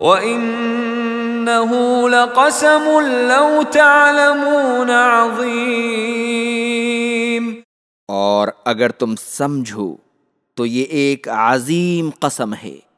وَإِنَّهُ لَقَسَمٌ لَوْ تَعْلَمُونَ عَظِيمٌ اور اگر تم سمجھو تو یہ ایک عظیم قسم ہے۔